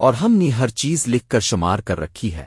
اور ہم نے ہر چیز لکھ کر شمار کر رکھی ہے۔